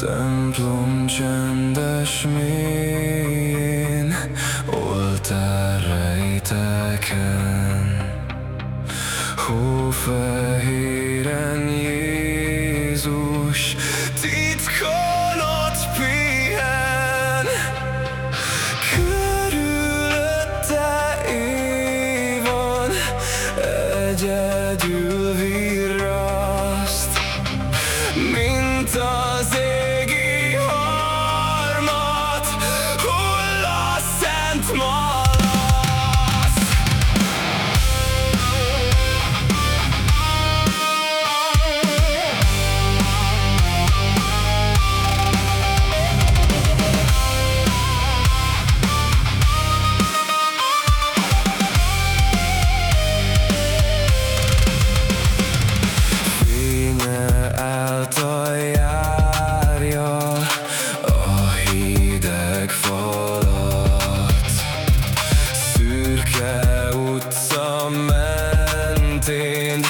Templom csendes mélyén Oltár rejteken Hófehéren Jézus Titkon ott pihen. Körülötte éj van Egyedül virraszt Mint az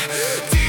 Deep